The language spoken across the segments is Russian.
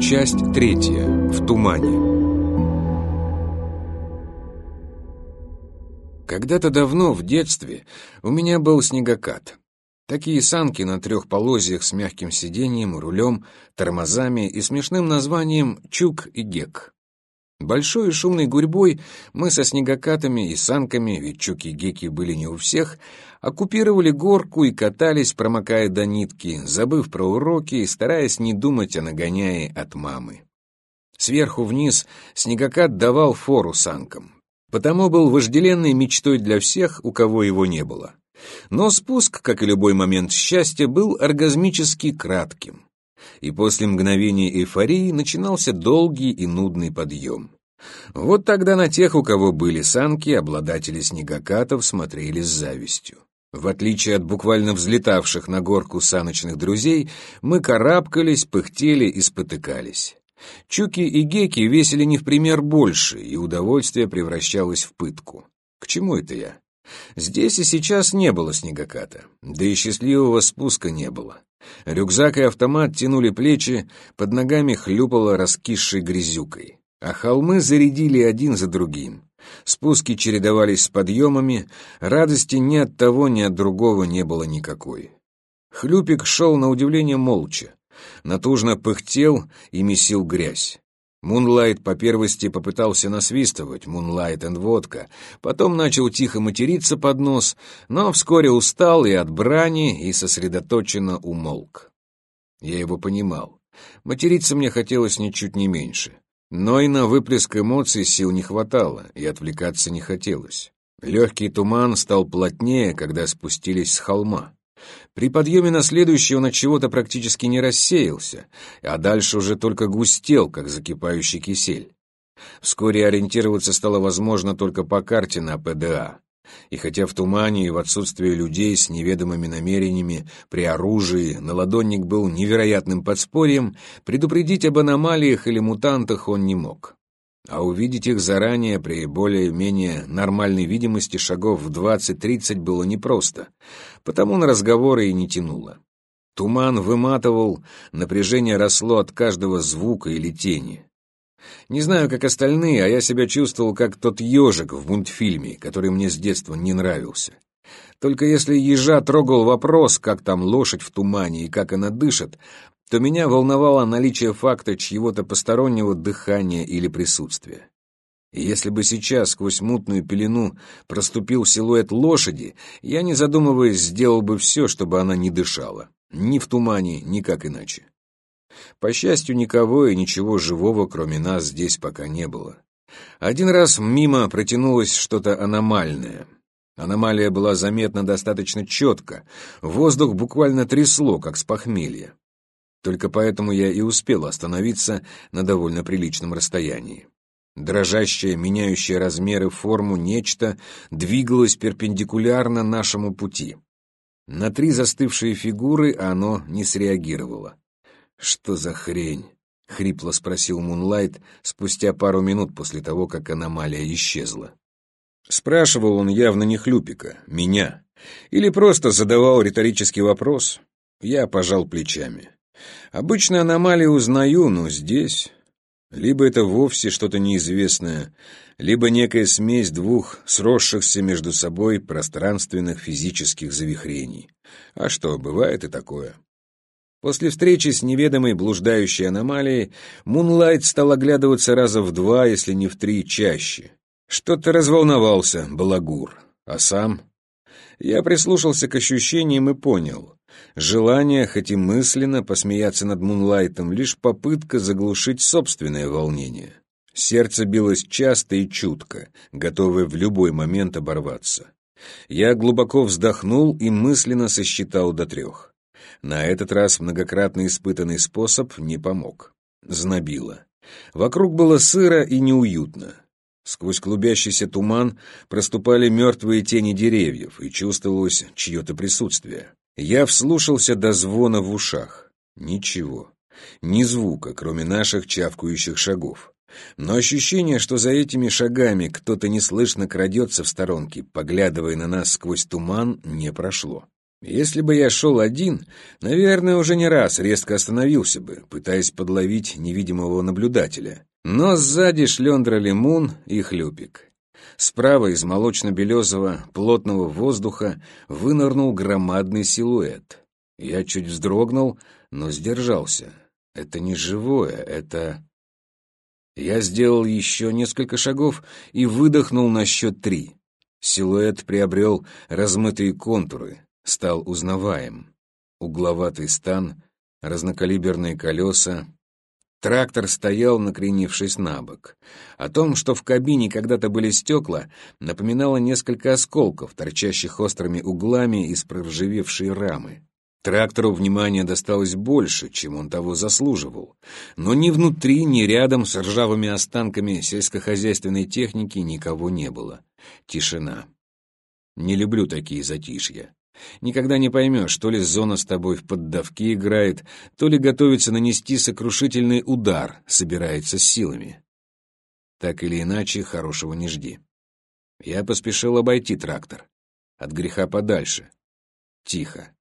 Часть третья. В тумане. Когда-то давно, в детстве, у меня был снегокат. Такие санки на трех полозьях с мягким сиденьем, рулем, тормозами и смешным названием «Чук и Гек». Большой и шумной гурьбой мы со снегокатами и санками, ведь чуки и геки были не у всех, оккупировали горку и катались, промокая до нитки, забыв про уроки и стараясь не думать о нагоняе от мамы. Сверху вниз снегокат давал фору санкам, потому был вожделенной мечтой для всех, у кого его не было. Но спуск, как и любой момент счастья, был оргазмически кратким и после мгновения эйфории начинался долгий и нудный подъем. Вот тогда на тех, у кого были санки, обладатели снегокатов смотрели с завистью. В отличие от буквально взлетавших на горку саночных друзей, мы карабкались, пыхтели и спотыкались. Чуки и геки весили не в пример больше, и удовольствие превращалось в пытку. К чему это я? Здесь и сейчас не было снегоката, да и счастливого спуска не было. Рюкзак и автомат тянули плечи, под ногами хлюпало раскисшей грязюкой. А холмы зарядили один за другим. Спуски чередовались с подъемами, радости ни от того, ни от другого не было никакой. Хлюпик шел на удивление молча, натужно пыхтел и месил грязь. Мунлайт по первости попытался насвистывать «Мунлайт энд водка», потом начал тихо материться под нос, но вскоре устал и от брани, и сосредоточенно умолк. Я его понимал. Материться мне хотелось ничуть не меньше. Но и на выплеск эмоций сил не хватало, и отвлекаться не хотелось. Легкий туман стал плотнее, когда спустились с холма. При подъеме на следующий он от чего-то практически не рассеялся, а дальше уже только густел, как закипающий кисель. Вскоре ориентироваться стало возможно только по карте на ПДА. И хотя в тумане и в отсутствии людей с неведомыми намерениями при оружии наладонник был невероятным подспорьем, предупредить об аномалиях или мутантах он не мог а увидеть их заранее при более-менее нормальной видимости шагов в 20-30 было непросто, потому на разговоры и не тянуло. Туман выматывал, напряжение росло от каждого звука или тени. Не знаю, как остальные, а я себя чувствовал как тот ежик в мультфильме, который мне с детства не нравился. Только если ежа трогал вопрос, как там лошадь в тумане и как она дышит, то меня волновало наличие факта чьего-то постороннего дыхания или присутствия. И если бы сейчас сквозь мутную пелену проступил силуэт лошади, я, не задумываясь, сделал бы все, чтобы она не дышала. Ни в тумане, ни как иначе. По счастью, никого и ничего живого, кроме нас, здесь пока не было. Один раз мимо протянулось что-то аномальное. Аномалия была заметна достаточно четко. Воздух буквально трясло, как с похмелья. Только поэтому я и успел остановиться на довольно приличном расстоянии. Дрожащее, меняющее размеры, форму нечто двигалось перпендикулярно нашему пути. На три застывшие фигуры оно не среагировало. «Что за хрень?» — хрипло спросил Мунлайт спустя пару минут после того, как аномалия исчезла. Спрашивал он явно не Хлюпика, меня. Или просто задавал риторический вопрос. Я пожал плечами. Обычно аномалии узнаю, но здесь... Либо это вовсе что-то неизвестное, либо некая смесь двух сросшихся между собой пространственных физических завихрений. А что, бывает и такое. После встречи с неведомой блуждающей аномалией Мунлайт стал оглядываться раза в два, если не в три, чаще. Что-то разволновался Балагур, а сам... Я прислушался к ощущениям и понял. Желание, хоть и мысленно, посмеяться над Мунлайтом, лишь попытка заглушить собственное волнение. Сердце билось часто и чутко, готовое в любой момент оборваться. Я глубоко вздохнул и мысленно сосчитал до трех. На этот раз многократно испытанный способ не помог. Знобило. Вокруг было сыро и неуютно. Сквозь клубящийся туман проступали мертвые тени деревьев, и чувствовалось чье-то присутствие. Я вслушался до звона в ушах. Ничего. Ни звука, кроме наших чавкающих шагов. Но ощущение, что за этими шагами кто-то неслышно крадется в сторонке, поглядывая на нас сквозь туман, не прошло. Если бы я шел один, наверное, уже не раз резко остановился бы, пытаясь подловить невидимого наблюдателя. Но сзади шлендрали Мун и Хлюпик. Справа из молочно-белесого плотного воздуха вынырнул громадный силуэт. Я чуть вздрогнул, но сдержался. Это не живое, это... Я сделал еще несколько шагов и выдохнул на счет три. Силуэт приобрел размытые контуры, стал узнаваем. Угловатый стан, разнокалиберные колеса. Трактор стоял, накренившись на бок. О том, что в кабине когда-то были стекла, напоминало несколько осколков, торчащих острыми углами из проржавевшей рамы. Трактору внимания досталось больше, чем он того заслуживал. Но ни внутри, ни рядом с ржавыми останками сельскохозяйственной техники никого не было. Тишина. Не люблю такие затишья. Никогда не поймешь, то ли зона с тобой в поддавке играет, то ли готовится нанести сокрушительный удар, собирается с силами. Так или иначе, хорошего не жди. Я поспешил обойти трактор. От греха подальше. Тихо.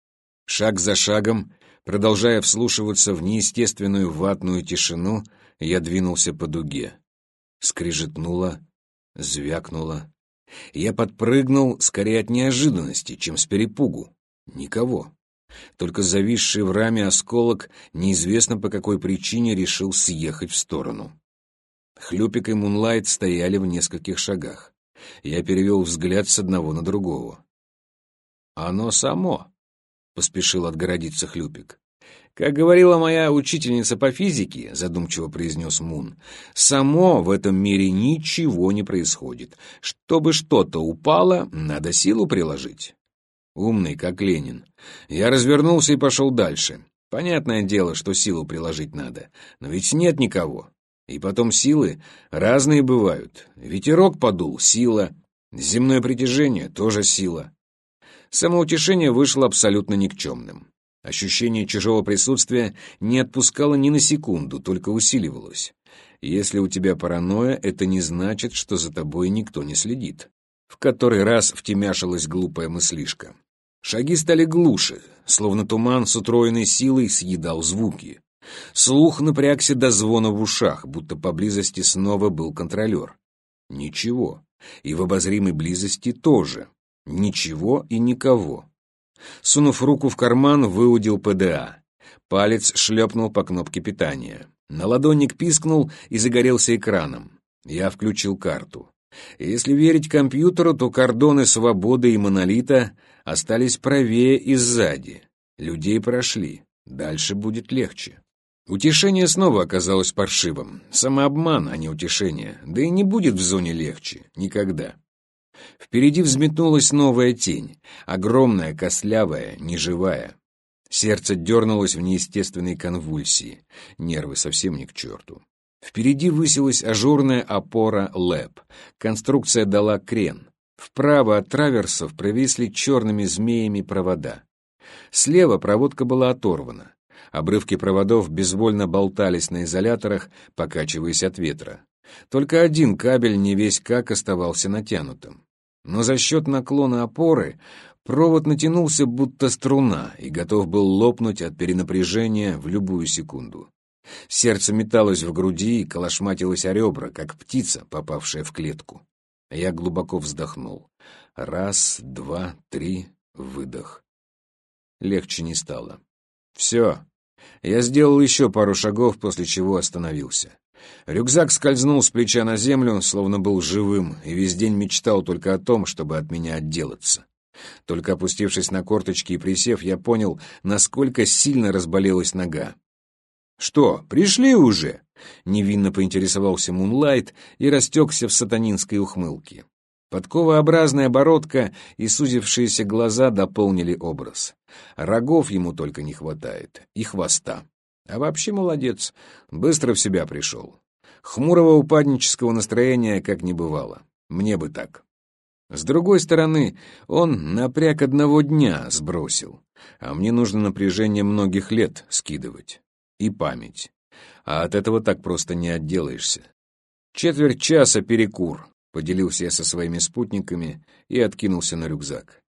Шаг за шагом, продолжая вслушиваться в неестественную ватную тишину, я двинулся по дуге. Скрижетнуло, звякнуло. Я подпрыгнул скорее от неожиданности, чем с перепугу. Никого. Только зависший в раме осколок неизвестно по какой причине решил съехать в сторону. Хлюпик и Мунлайт стояли в нескольких шагах. Я перевел взгляд с одного на другого. «Оно само», — поспешил отгородиться Хлюпик. «Как говорила моя учительница по физике», — задумчиво произнес Мун, «само в этом мире ничего не происходит. Чтобы что-то упало, надо силу приложить». Умный, как Ленин. Я развернулся и пошел дальше. Понятное дело, что силу приложить надо, но ведь нет никого. И потом силы разные бывают. Ветерок подул — сила. Земное притяжение — тоже сила. Самоутешение вышло абсолютно никчемным. Ощущение чужого присутствия не отпускало ни на секунду, только усиливалось. Если у тебя паранойя, это не значит, что за тобой никто не следит. В который раз втемяшилась глупая мыслишка. Шаги стали глуше, словно туман с утроенной силой съедал звуки. Слух напрягся до звона в ушах, будто поблизости снова был контролер. Ничего. И в обозримой близости тоже. Ничего и никого. Сунув руку в карман, выудил ПДА. Палец шлепнул по кнопке питания. Наладонник пискнул и загорелся экраном. Я включил карту. Если верить компьютеру, то кордоны свободы и монолита остались правее и сзади. Людей прошли. Дальше будет легче. Утешение снова оказалось паршивым. Самообман, а не утешение. Да и не будет в зоне легче. Никогда. Впереди взметнулась новая тень, огромная, костлявая, неживая. Сердце дернулось в неестественной конвульсии, нервы совсем не к черту. Впереди высилась ажурная опора ЛЭП. Конструкция дала крен. Вправо от траверсов провисли черными змеями провода. Слева проводка была оторвана. Обрывки проводов безвольно болтались на изоляторах, покачиваясь от ветра. Только один кабель не весь как оставался натянутым. Но за счет наклона опоры провод натянулся будто струна и готов был лопнуть от перенапряжения в любую секунду. Сердце металось в груди и колошматилось о ребра, как птица, попавшая в клетку. Я глубоко вздохнул. Раз, два, три, выдох. Легче не стало. Все. Я сделал еще пару шагов, после чего остановился. Рюкзак скользнул с плеча на землю, словно был живым, и весь день мечтал только о том, чтобы от меня отделаться. Только опустившись на корточки и присев, я понял, насколько сильно разболелась нога. «Что, пришли уже?» — невинно поинтересовался Мунлайт и растекся в сатанинской ухмылке. Подковообразная бородка и сузившиеся глаза дополнили образ. Рогов ему только не хватает, и хвоста. А вообще молодец, быстро в себя пришел. Хмурого упаднического настроения как не бывало. Мне бы так. С другой стороны, он напряг одного дня сбросил, а мне нужно напряжение многих лет скидывать. И память. А от этого так просто не отделаешься. Четверть часа перекур, поделился я со своими спутниками и откинулся на рюкзак.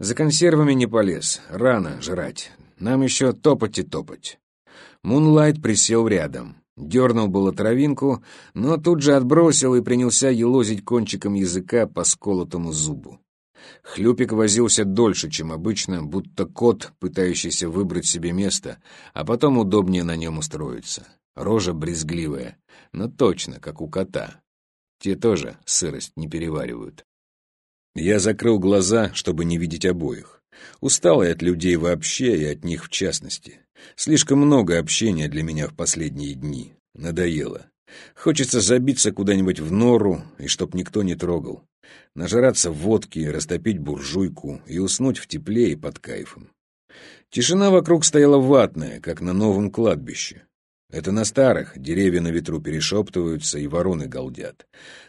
За консервами не полез, рано жрать. Нам еще топать и топать. Мунлайт присел рядом. Дернул было травинку, но тут же отбросил и принялся елозить кончиком языка по сколотому зубу. Хлюпик возился дольше, чем обычно, будто кот, пытающийся выбрать себе место, а потом удобнее на нем устроиться. Рожа брезгливая, но точно, как у кота. Те тоже сырость не переваривают. Я закрыл глаза, чтобы не видеть обоих. Устал я от людей вообще и от них в частности. Слишком много общения для меня в последние дни. Надоело. Хочется забиться куда-нибудь в нору, и чтоб никто не трогал. Нажраться водки, растопить буржуйку и уснуть в тепле и под кайфом. Тишина вокруг стояла ватная, как на новом кладбище. Это на старых, деревья на ветру перешептываются и вороны галдят.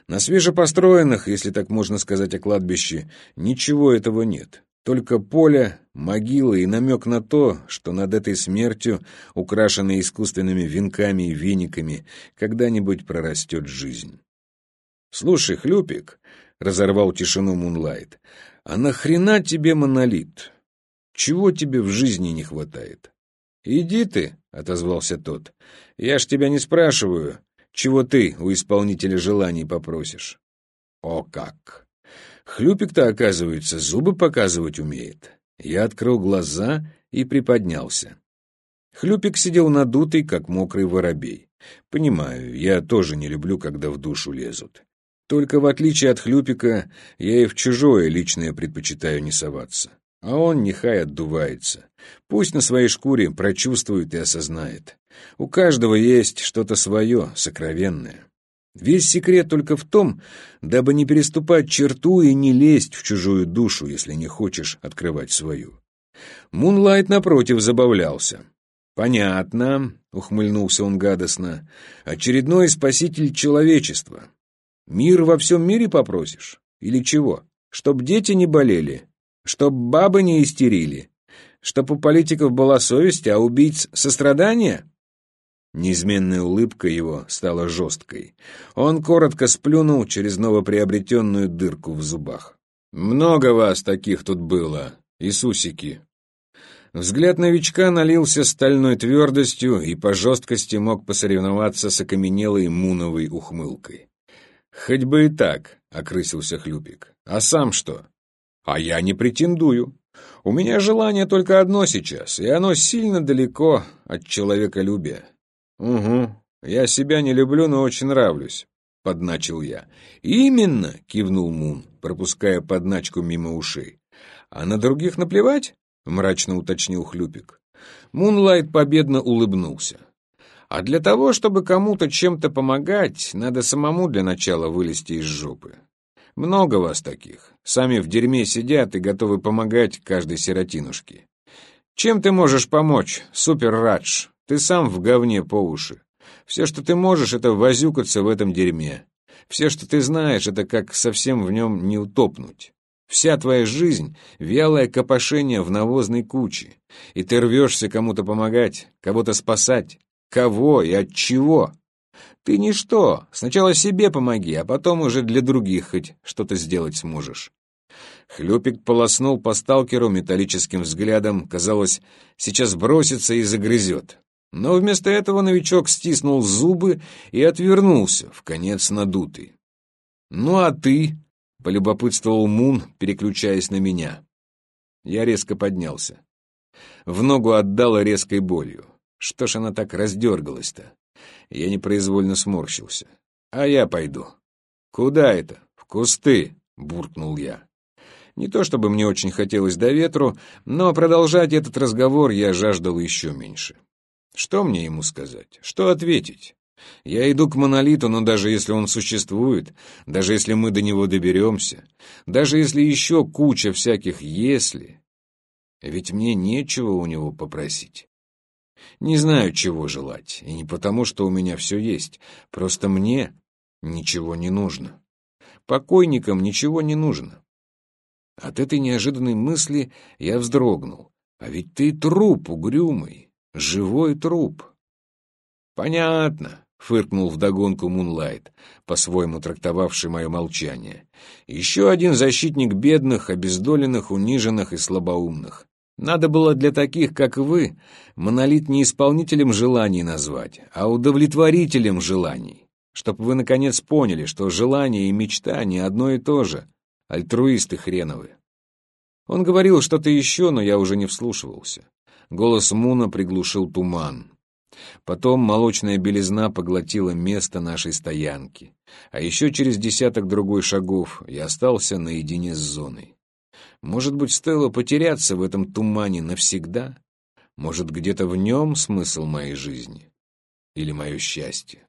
На свежепостроенных, если так можно сказать о кладбище, ничего этого нет. Только поле, могила и намек на то, что над этой смертью, украшенной искусственными венками и вениками, когда-нибудь прорастет жизнь. «Слушай, Хлюпик», — разорвал тишину Мунлайт, — «а нахрена тебе монолит? Чего тебе в жизни не хватает?» «Иди ты», — отозвался тот. «Я ж тебя не спрашиваю, чего ты у исполнителя желаний попросишь». «О как! Хлюпик-то, оказывается, зубы показывать умеет». Я открыл глаза и приподнялся. Хлюпик сидел надутый, как мокрый воробей. Понимаю, я тоже не люблю, когда в душу лезут. Только в отличие от Хлюпика, я и в чужое личное предпочитаю не соваться. А он нехай отдувается. Пусть на своей шкуре прочувствует и осознает. У каждого есть что-то свое, сокровенное. Весь секрет только в том, дабы не переступать черту и не лезть в чужую душу, если не хочешь открывать свою. Мунлайт, напротив, забавлялся. «Понятно», — ухмыльнулся он гадостно, — «очередной спаситель человечества. Мир во всем мире попросишь? Или чего? Чтоб дети не болели? Чтоб бабы не истерили? Чтоб у политиков была совесть, а убийц сострадание? Неизменная улыбка его стала жесткой. Он коротко сплюнул через новоприобретенную дырку в зубах. «Много вас таких тут было, Иисусики!» Взгляд новичка налился стальной твердостью и по жесткости мог посоревноваться с окаменелой муновой ухмылкой. «Хоть бы и так», — окрысился Хлюпик. «А сам что?» А я не претендую. У меня желание только одно сейчас, и оно сильно далеко от человеколюбия. Угу, я себя не люблю, но очень нравлюсь, — подначил я. Именно, — кивнул Мун, пропуская подначку мимо ушей. А на других наплевать? — мрачно уточнил Хлюпик. Мунлайт победно улыбнулся. А для того, чтобы кому-то чем-то помогать, надо самому для начала вылезти из жопы. Много вас таких. Сами в дерьме сидят и готовы помогать каждой сиротинушке. Чем ты можешь помочь, Супер Радж? Ты сам в говне по уши. Все, что ты можешь, это возюкаться в этом дерьме. Все, что ты знаешь, это как совсем в нем не утопнуть. Вся твоя жизнь — вялое копошение в навозной куче, и ты рвешься кому-то помогать, кого-то спасать. Кого и от чего? Ты ничто, сначала себе помоги, а потом уже для других хоть что-то сделать сможешь. Хлюпик полоснул по сталкеру металлическим взглядом, казалось, сейчас бросится и загрызет. Но вместо этого новичок стиснул зубы и отвернулся, в конец надутый. «Ну а ты?» — полюбопытствовал Мун, переключаясь на меня. Я резко поднялся. В ногу отдала резкой болью. Что ж она так раздергалась-то? Я непроизвольно сморщился. «А я пойду». «Куда это?» «В кусты», — буркнул я. Не то чтобы мне очень хотелось до ветру, но продолжать этот разговор я жаждал еще меньше. Что мне ему сказать? Что ответить? Я иду к монолиту, но даже если он существует, даже если мы до него доберемся, даже если еще куча всяких «если», ведь мне нечего у него попросить. Не знаю, чего желать, и не потому, что у меня все есть, просто мне ничего не нужно. Покойникам ничего не нужно. От этой неожиданной мысли я вздрогнул. А ведь ты труп угрюмый, живой труп. Понятно, — фыркнул вдогонку Мунлайт, по-своему трактовавший мое молчание. «Еще один защитник бедных, обездоленных, униженных и слабоумных. Надо было для таких, как вы, монолит не исполнителем желаний назвать, а удовлетворителем желаний, чтоб вы наконец поняли, что желание и мечта не одно и то же, альтруисты хреновы. Он говорил что-то еще, но я уже не вслушивался. Голос Муна приглушил туман. Потом молочная белизна поглотила место нашей стоянки, а еще через десяток другой шагов я остался наедине с зоной. Может быть, стоило потеряться в этом тумане навсегда? Может, где-то в нем смысл моей жизни? Или мое счастье?